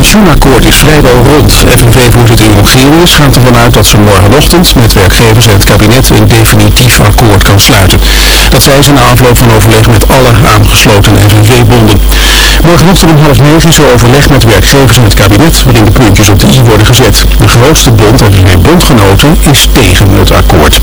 pensioenakkoord is vrijwel rond. FNV-voorzitter Jongerius gaat ervan uit dat ze morgenochtend met werkgevers en het kabinet een definitief akkoord kan sluiten. Dat zei ze na afloop van overleg met alle aangesloten FNV-bonden. Morgenochtend om half negen is er overleg met werkgevers en het kabinet waarin de puntjes op de i worden gezet. De grootste bond, FNV-bondgenoten, is tegen het akkoord.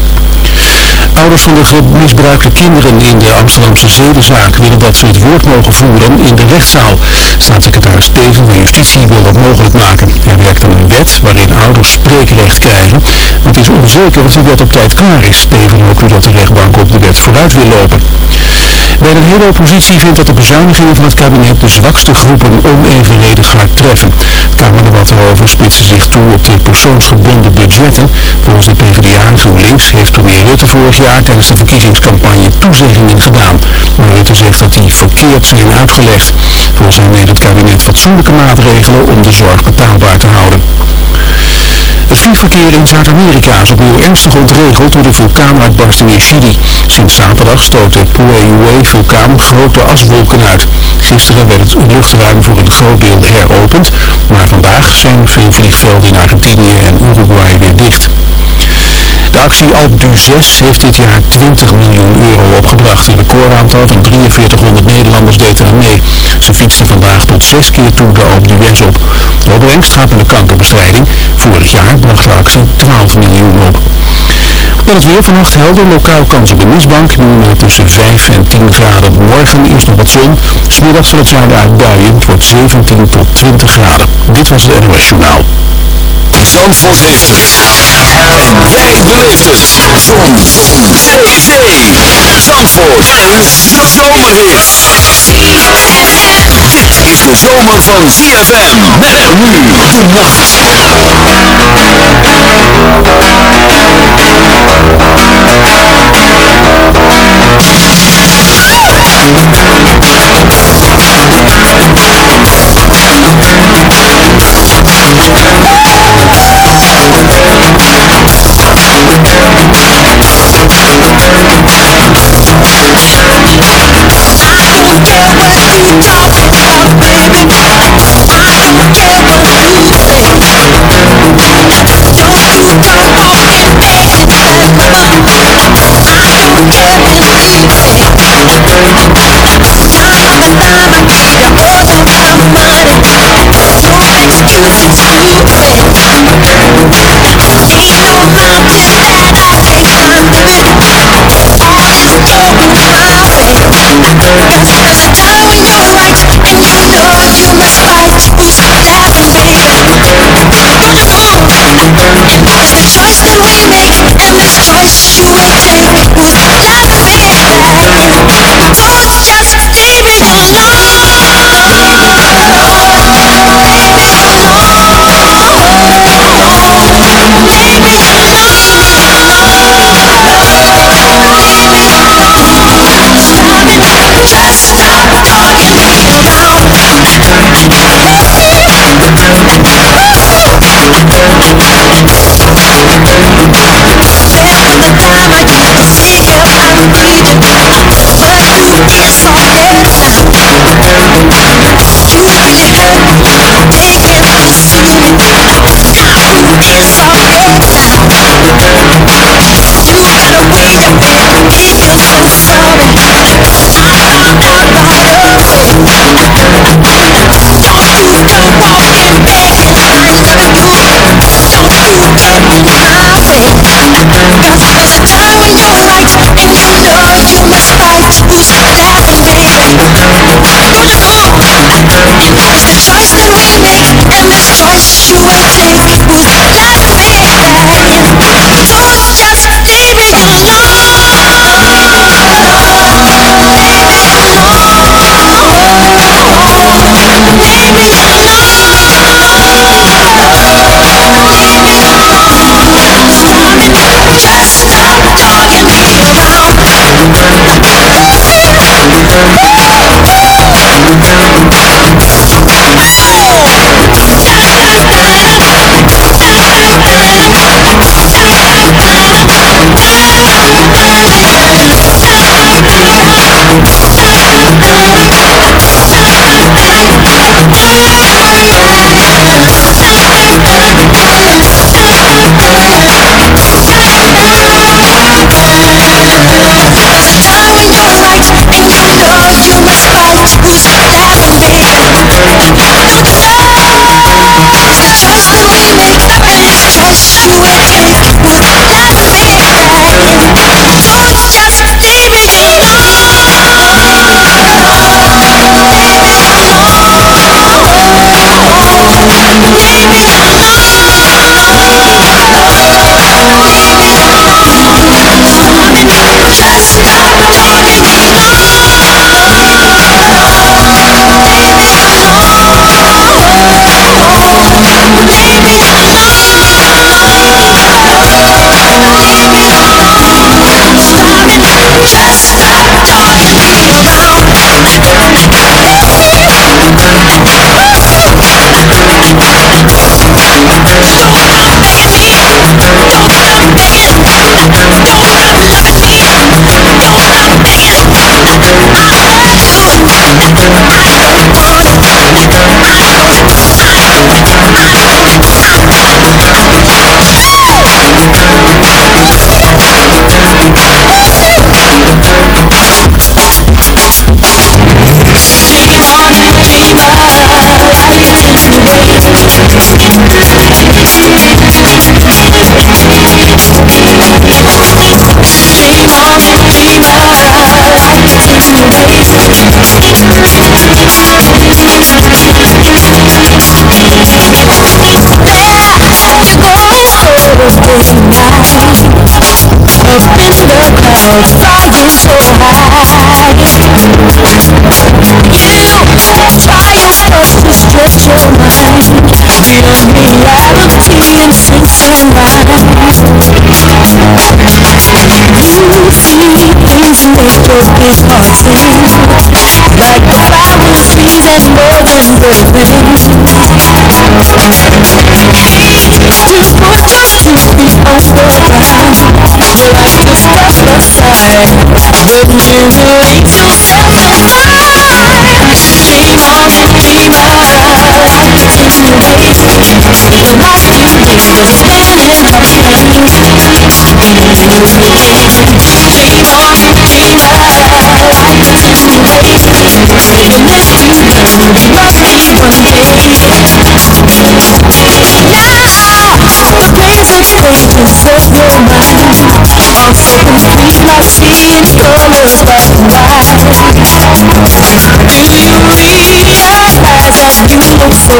Ouders van de misbruikte kinderen in de Amsterdamse zedenzaak willen dat ze het woord mogen voeren in de rechtszaal. Staatssecretaris Teven van Justitie wil dat mogelijk maken. Hij werkt aan een wet waarin ouders spreekrecht krijgen. Maar het is onzeker of die wet op tijd klaar is. Teven hoopt nu dat de rechtbank op de wet vooruit wil lopen. Bij de hele oppositie vindt dat de bezuinigingen van het kabinet de zwakste groepen onevenredig gaat treffen. Het Kamerdebat erover spitsen zich toe op de persoonsgebonden budgetten. Volgens de PvdA GroenLinks heeft premier Rutte vorig jaar tijdens de verkiezingscampagne toezeggingen gedaan. Maar Rutte zegt dat die verkeerd zijn uitgelegd. Volgens zijn neemt het kabinet fatsoenlijke maatregelen om de zorg betaalbaar te houden. Het vliegverkeer in Zuid-Amerika is opnieuw ernstig ontregeld door de vulkaanuitbarsting in Chili. Sinds zaterdag stoot de Pueyue-vulkaan grote aswolken uit. Gisteren werd het luchtruim voor een groot deel heropend, maar vandaag zijn veel vliegvelden in Argentinië en Uruguay weer dicht. De actie Alp du 6 heeft dit jaar 20 miljoen euro opgebracht. Een recordaantal van 4300 Nederlanders deden er mee. Ze fietsten vandaag tot 6 keer toe de Alp du op. De opbrengst gaat naar de kankerbestrijding. Vorig jaar bracht de actie 12 miljoen op. Dan het weer vannacht helder. Lokaal kans op de misbank. Minimaal tussen 5 en 10 graden. Morgen is nog wat zon. Smiddags zal het zuiden daar Het wordt 17 tot 20 graden. Dit was het NOS Journaal. Zandvoort heeft het zom, zee, Zandvoort en zomerweer. Dit is de zomer van ZFM. Met nu de nacht. trying so hard You are trying to stretch your mind Build reality and sense into sunrise You see things with your big heart Like flowers, trees, and more than the wind you me release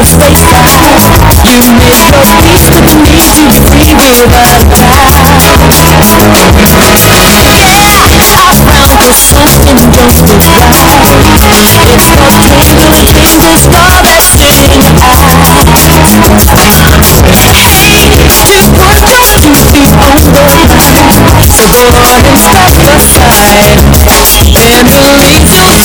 space time You made your peace with me to free me Yeah, I found the system just to thrive It's no pain to please, it's no destiny I Just put feet on the So Go on and step aside And believe the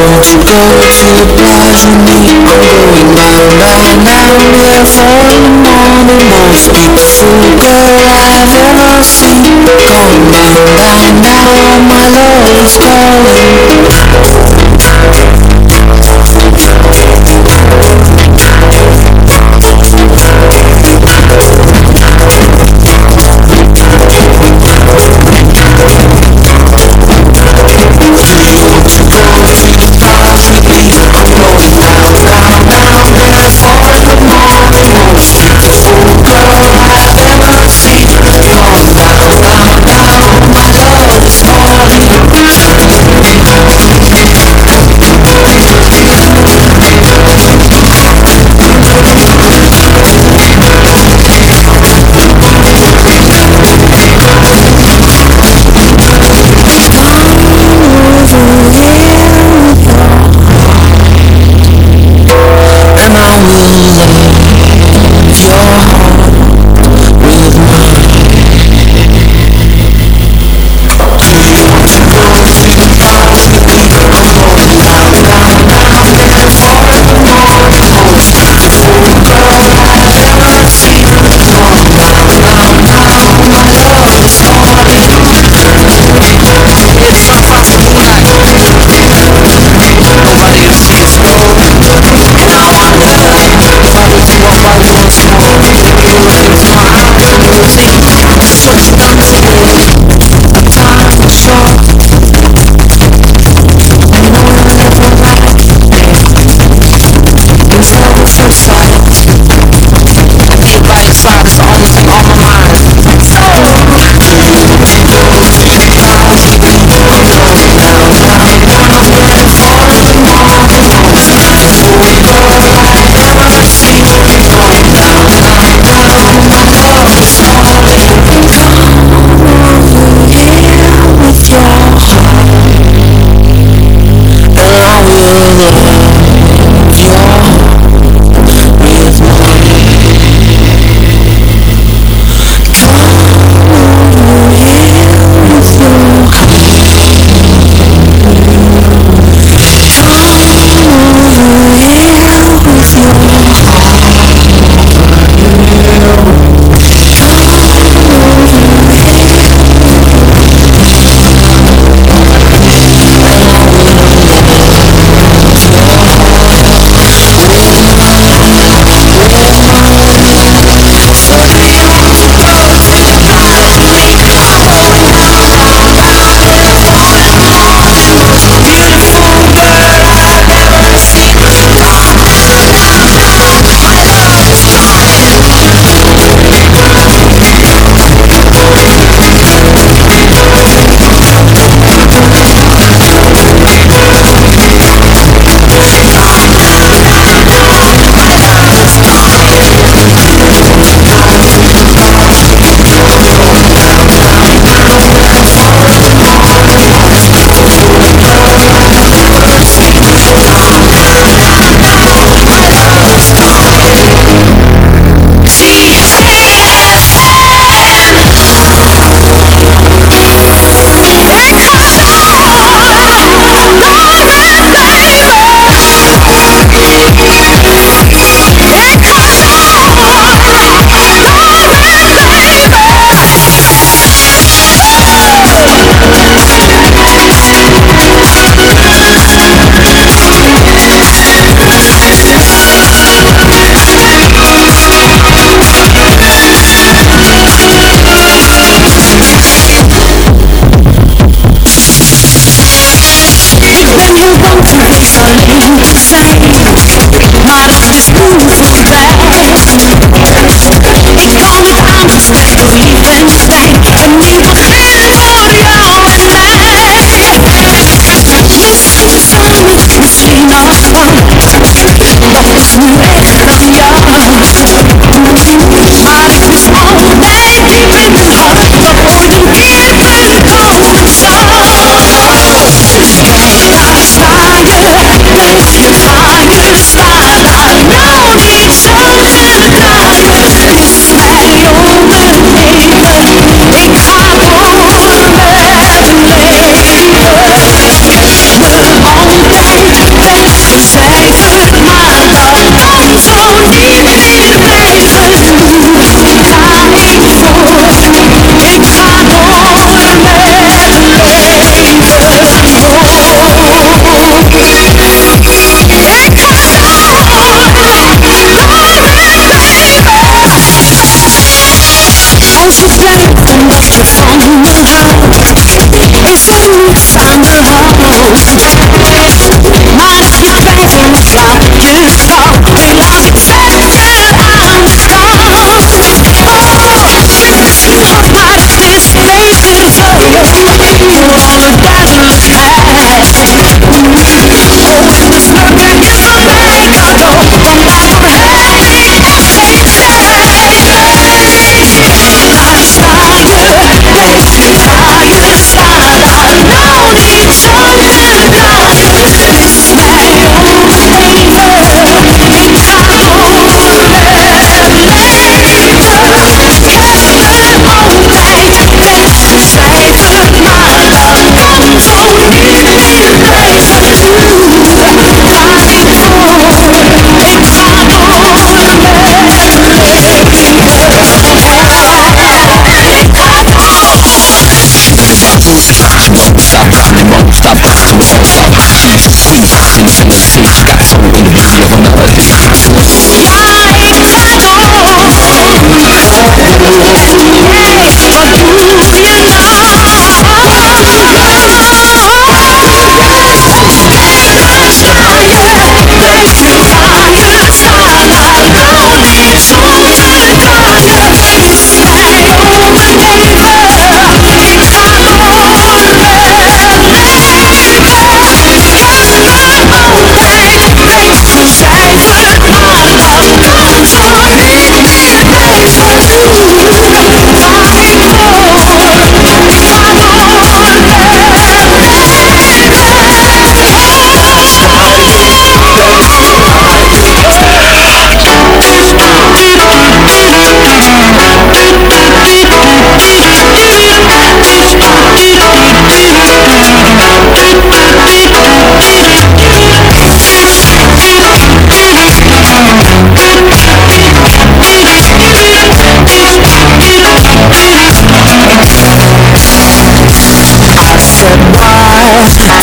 Won't you go to the bars you need. I'm going down right now We're four in the morning Most beautiful girl I've ever seen Going down right now My love is calling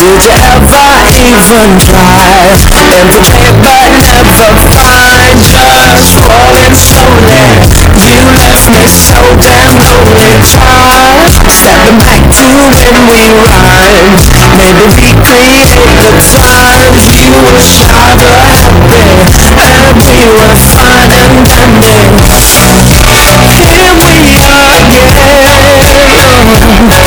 Did you ever even try? Every day but never find Just falling slowly You left me so damn lonely Child, stepping back to when we rhymed Maybe recreate the You wish were shy but happy And we were fine and dandy Here we are again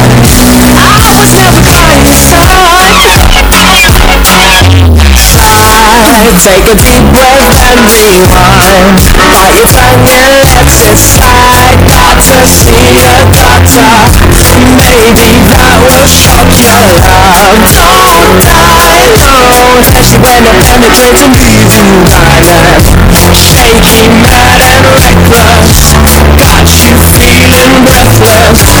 Take a deep breath and rewind If and let left aside Got to see a doctor Maybe that will shock your love Don't die alone As you end up you leaving violent Shaky, mad and reckless Got you feeling breathless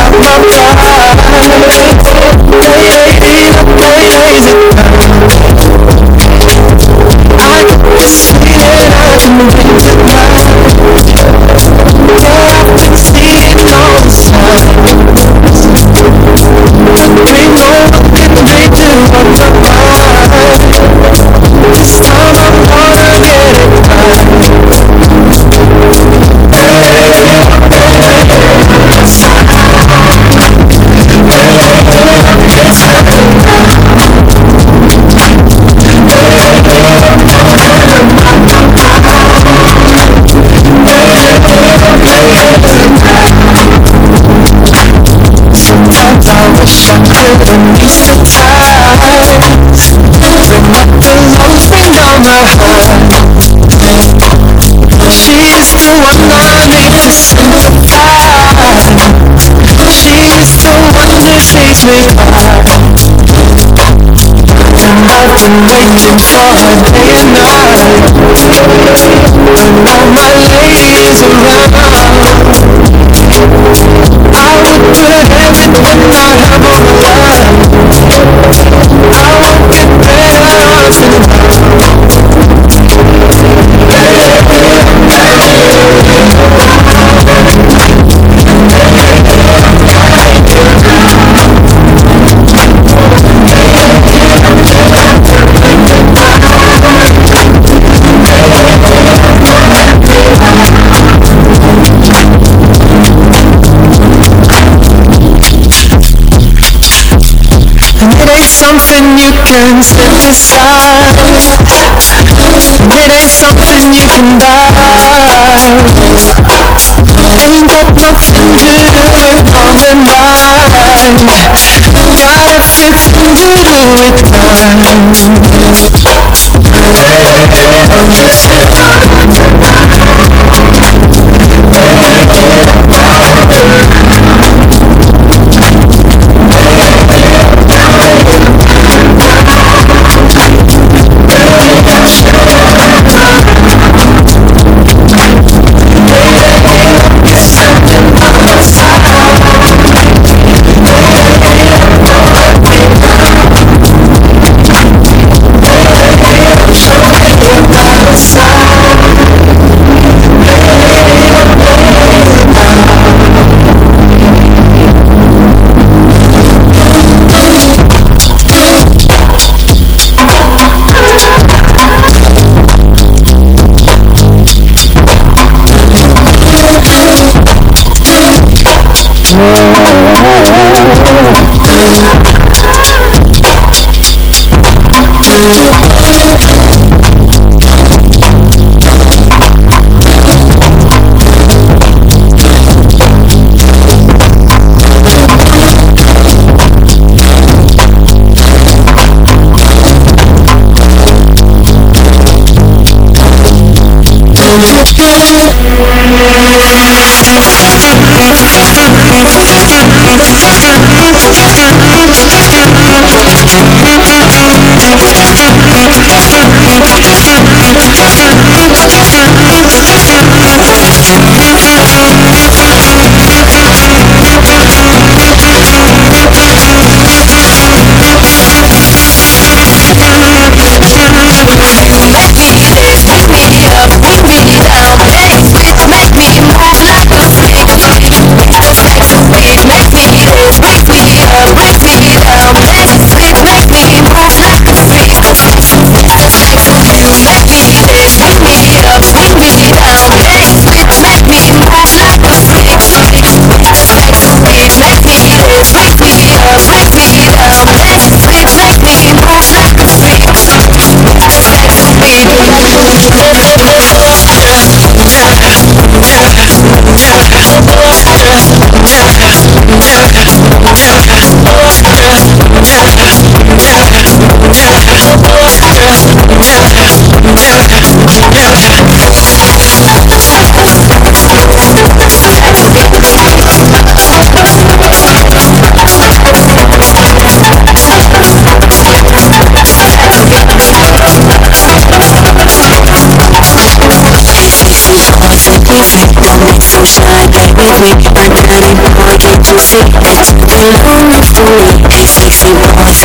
Ik for a day and night. my ain't something you can set It ain't something you can buy Ain't got nothing to do with all the night a right fits into with time Hey, hey, Yeah. make my dirty boy get you sick They don't need to make sexy ik Please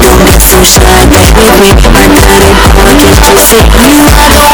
don't let some shine Make my ik boy get you sick You are the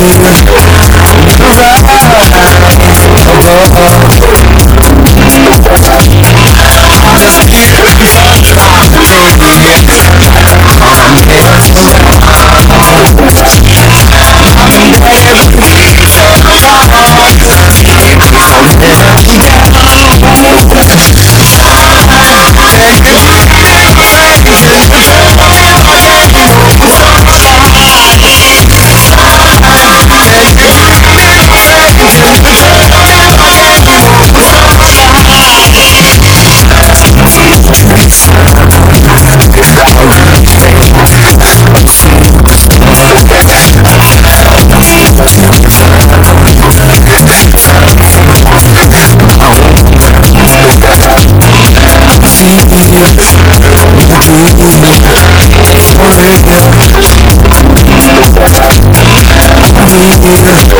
business. Yeah.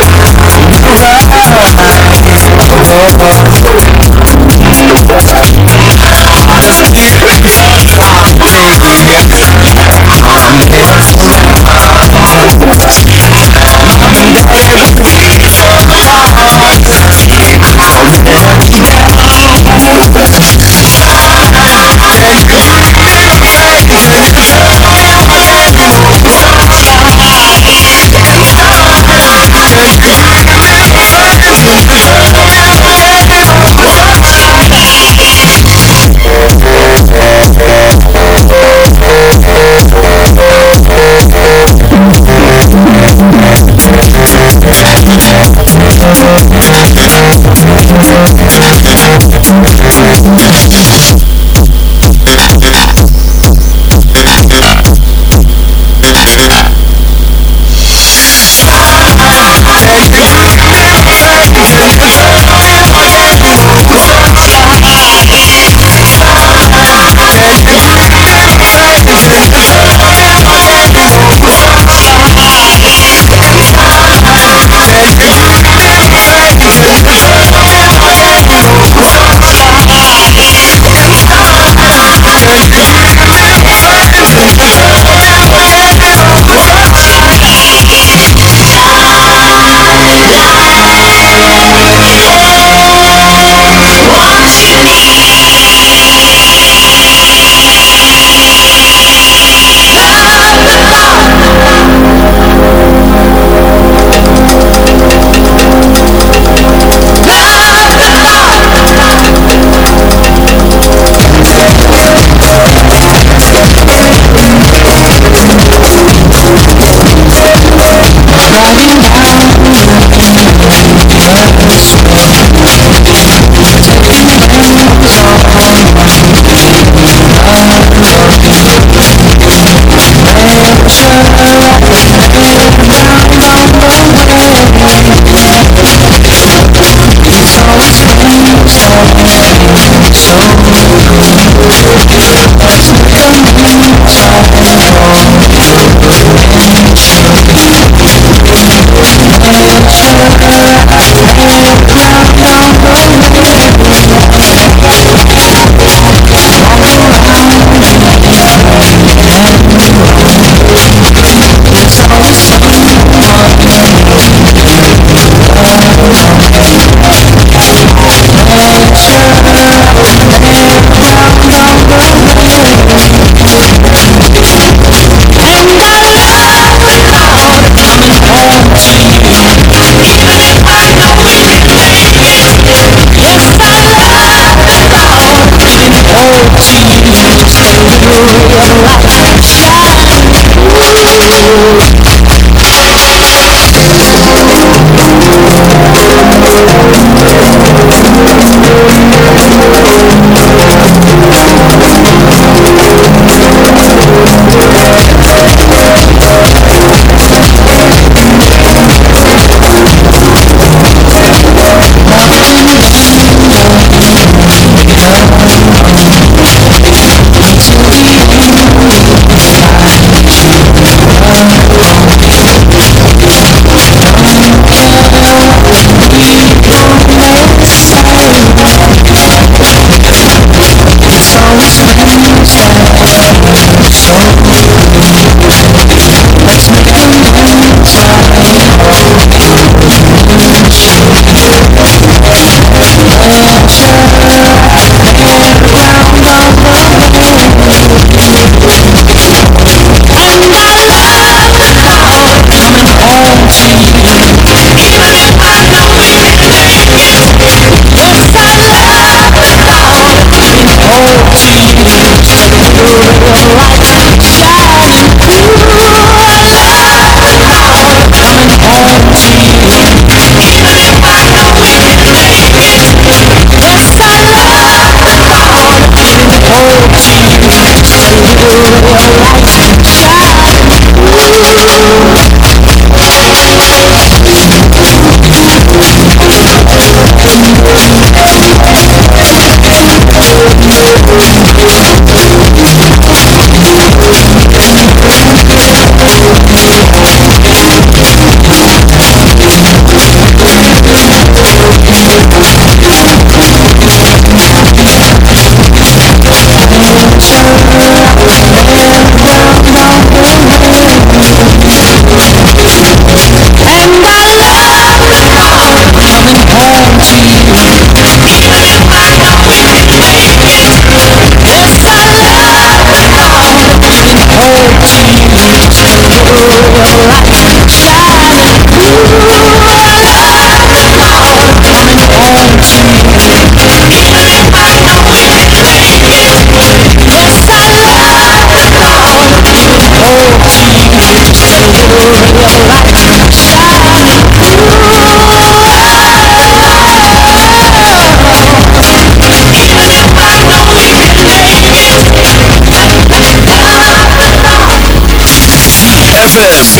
记忆。Best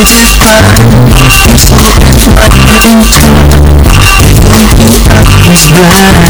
Right.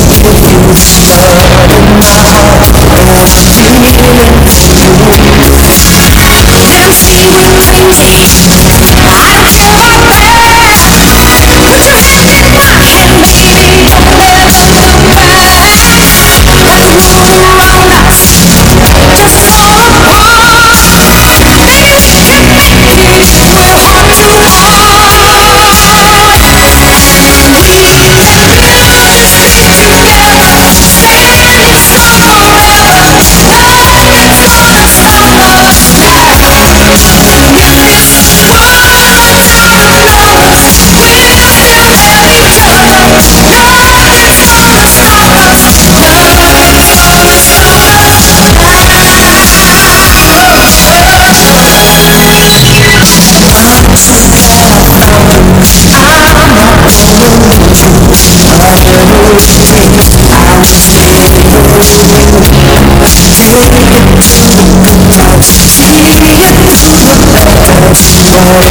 Oh.